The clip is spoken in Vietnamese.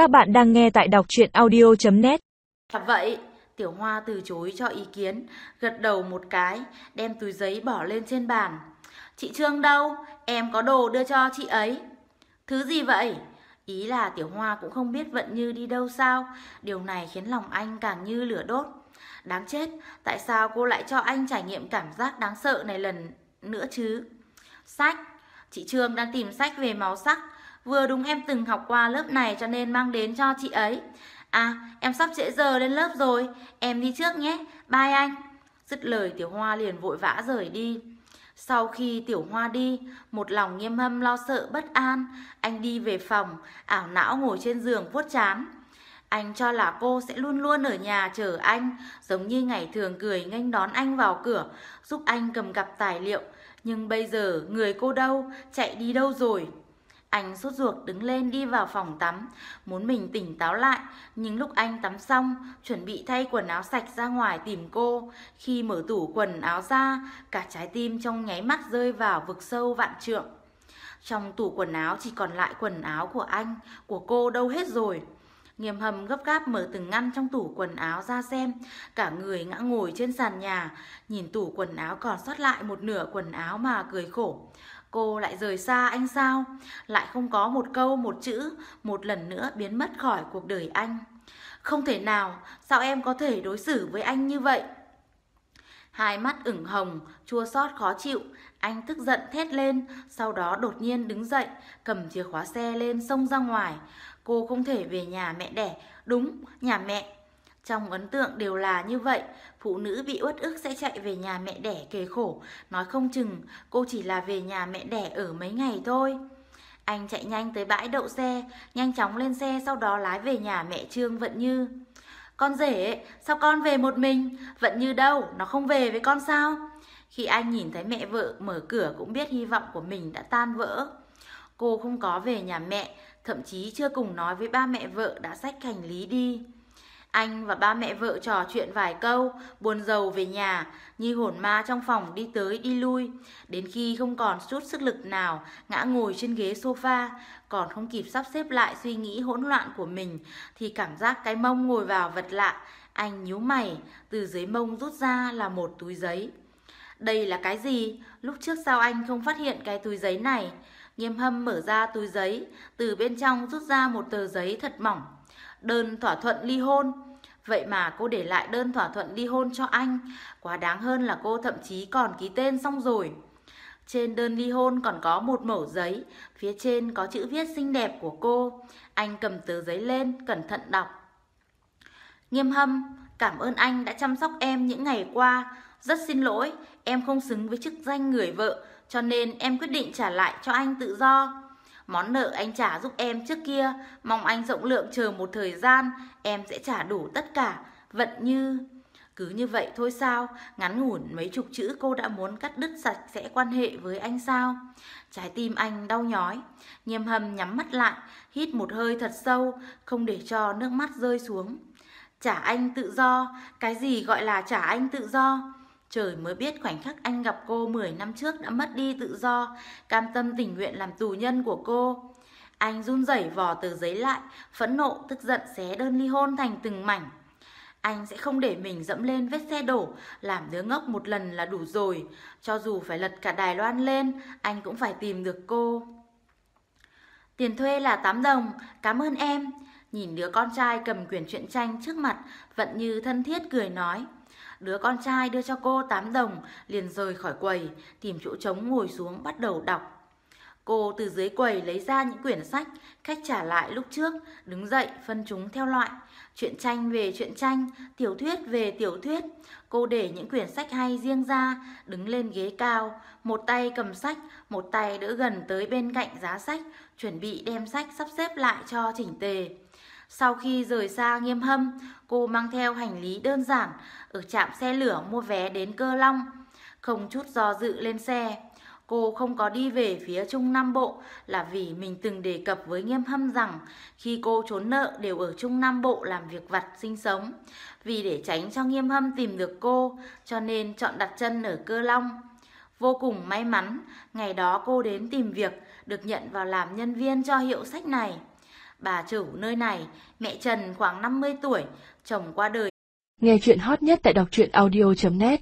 Các bạn đang nghe tại đọc chuyện audio.net Thật vậy, Tiểu Hoa từ chối cho ý kiến, gật đầu một cái, đem túi giấy bỏ lên trên bàn. Chị Trương đâu? Em có đồ đưa cho chị ấy. Thứ gì vậy? Ý là Tiểu Hoa cũng không biết Vận Như đi đâu sao. Điều này khiến lòng anh càng như lửa đốt. Đáng chết, tại sao cô lại cho anh trải nghiệm cảm giác đáng sợ này lần nữa chứ? Sách, chị Trương đang tìm sách về màu sắc. Vừa đúng em từng học qua lớp này cho nên mang đến cho chị ấy. À, em sắp trễ giờ lên lớp rồi, em đi trước nhé, bye anh. Dứt lời Tiểu Hoa liền vội vã rời đi. Sau khi Tiểu Hoa đi, một lòng nghiêm hâm lo sợ bất an, anh đi về phòng, ảo não ngồi trên giường vuốt chán. Anh cho là cô sẽ luôn luôn ở nhà chờ anh, giống như ngày thường cười nghênh đón anh vào cửa, giúp anh cầm cặp tài liệu. Nhưng bây giờ người cô đâu, chạy đi đâu rồi? Anh sốt ruột đứng lên đi vào phòng tắm, muốn mình tỉnh táo lại, nhưng lúc anh tắm xong, chuẩn bị thay quần áo sạch ra ngoài tìm cô, khi mở tủ quần áo ra, cả trái tim trong nháy mắt rơi vào vực sâu vạn trượng. Trong tủ quần áo chỉ còn lại quần áo của anh, của cô đâu hết rồi. Nghiêm hầm gấp gáp mở từng ngăn trong tủ quần áo ra xem, cả người ngã ngồi trên sàn nhà, nhìn tủ quần áo còn sót lại một nửa quần áo mà cười khổ. Cô lại rời xa anh sao? Lại không có một câu, một chữ, một lần nữa biến mất khỏi cuộc đời anh. Không thể nào, sao em có thể đối xử với anh như vậy? Hai mắt ửng hồng, chua xót khó chịu, anh tức giận thét lên, sau đó đột nhiên đứng dậy, cầm chìa khóa xe lên xông ra ngoài. Cô không thể về nhà mẹ đẻ, đúng, nhà mẹ. Trong ấn tượng đều là như vậy, phụ nữ bị uất ức sẽ chạy về nhà mẹ đẻ kề khổ, nói không chừng cô chỉ là về nhà mẹ đẻ ở mấy ngày thôi. Anh chạy nhanh tới bãi đậu xe, nhanh chóng lên xe sau đó lái về nhà mẹ Trương Vận Như. Con rể, sao con về một mình? Vận Như đâu, nó không về với con sao? Khi anh nhìn thấy mẹ vợ mở cửa cũng biết hy vọng của mình đã tan vỡ. Cô không có về nhà mẹ, thậm chí chưa cùng nói với ba mẹ vợ đã xách hành lý đi. Anh và ba mẹ vợ trò chuyện vài câu, buồn rầu về nhà, như hồn ma trong phòng đi tới đi lui. Đến khi không còn chút sức lực nào, ngã ngồi trên ghế sofa, còn không kịp sắp xếp lại suy nghĩ hỗn loạn của mình, thì cảm giác cái mông ngồi vào vật lạ. Anh nhíu mày, từ dưới mông rút ra là một túi giấy. Đây là cái gì? Lúc trước sao anh không phát hiện cái túi giấy này? Nghiêm hâm mở ra túi giấy, từ bên trong rút ra một tờ giấy thật mỏng đơn thỏa thuận ly hôn. Vậy mà cô để lại đơn thỏa thuận ly hôn cho anh. Quá đáng hơn là cô thậm chí còn ký tên xong rồi. Trên đơn ly hôn còn có một mẩu giấy, phía trên có chữ viết xinh đẹp của cô. Anh cầm tờ giấy lên, cẩn thận đọc. Nghiêm hâm, cảm ơn anh đã chăm sóc em những ngày qua. Rất xin lỗi, em không xứng với chức danh người vợ, cho nên em quyết định trả lại cho anh tự do. Món nợ anh trả giúp em trước kia, mong anh rộng lượng chờ một thời gian, em sẽ trả đủ tất cả. Vận như... Cứ như vậy thôi sao, ngắn ngủn mấy chục chữ cô đã muốn cắt đứt sạch sẽ quan hệ với anh sao? Trái tim anh đau nhói, nghiêm hầm nhắm mắt lại, hít một hơi thật sâu, không để cho nước mắt rơi xuống. Trả anh tự do, cái gì gọi là trả anh tự do? Trời mới biết khoảnh khắc anh gặp cô 10 năm trước đã mất đi tự do, cam tâm tình nguyện làm tù nhân của cô. Anh run rẩy vò tờ giấy lại, phẫn nộ, tức giận xé đơn ly hôn thành từng mảnh. Anh sẽ không để mình dẫm lên vết xe đổ, làm đứa ngốc một lần là đủ rồi. Cho dù phải lật cả Đài Loan lên, anh cũng phải tìm được cô. Tiền thuê là 8 đồng, cảm ơn em. Nhìn đứa con trai cầm quyển truyện tranh trước mặt, vẫn như thân thiết cười nói. Đứa con trai đưa cho cô 8 đồng, liền rời khỏi quầy, tìm chỗ trống ngồi xuống bắt đầu đọc. Cô từ dưới quầy lấy ra những quyển sách, khách trả lại lúc trước, đứng dậy phân chúng theo loại. Chuyện tranh về chuyện tranh, tiểu thuyết về tiểu thuyết. Cô để những quyển sách hay riêng ra, đứng lên ghế cao, một tay cầm sách, một tay đỡ gần tới bên cạnh giá sách, chuẩn bị đem sách sắp xếp lại cho chỉnh tề. Sau khi rời xa nghiêm hâm, cô mang theo hành lý đơn giản, ở trạm xe lửa mua vé đến Cơ Long. Không chút do dự lên xe, cô không có đi về phía Trung Nam Bộ là vì mình từng đề cập với nghiêm hâm rằng khi cô trốn nợ đều ở Trung Nam Bộ làm việc vặt sinh sống. Vì để tránh cho nghiêm hâm tìm được cô, cho nên chọn đặt chân ở Cơ Long. Vô cùng may mắn, ngày đó cô đến tìm việc, được nhận vào làm nhân viên cho hiệu sách này. Bà chủ nơi này, mẹ Trần khoảng 50 tuổi, chồng qua đời. Nghe chuyện hot nhất tại đọc truyện audio.net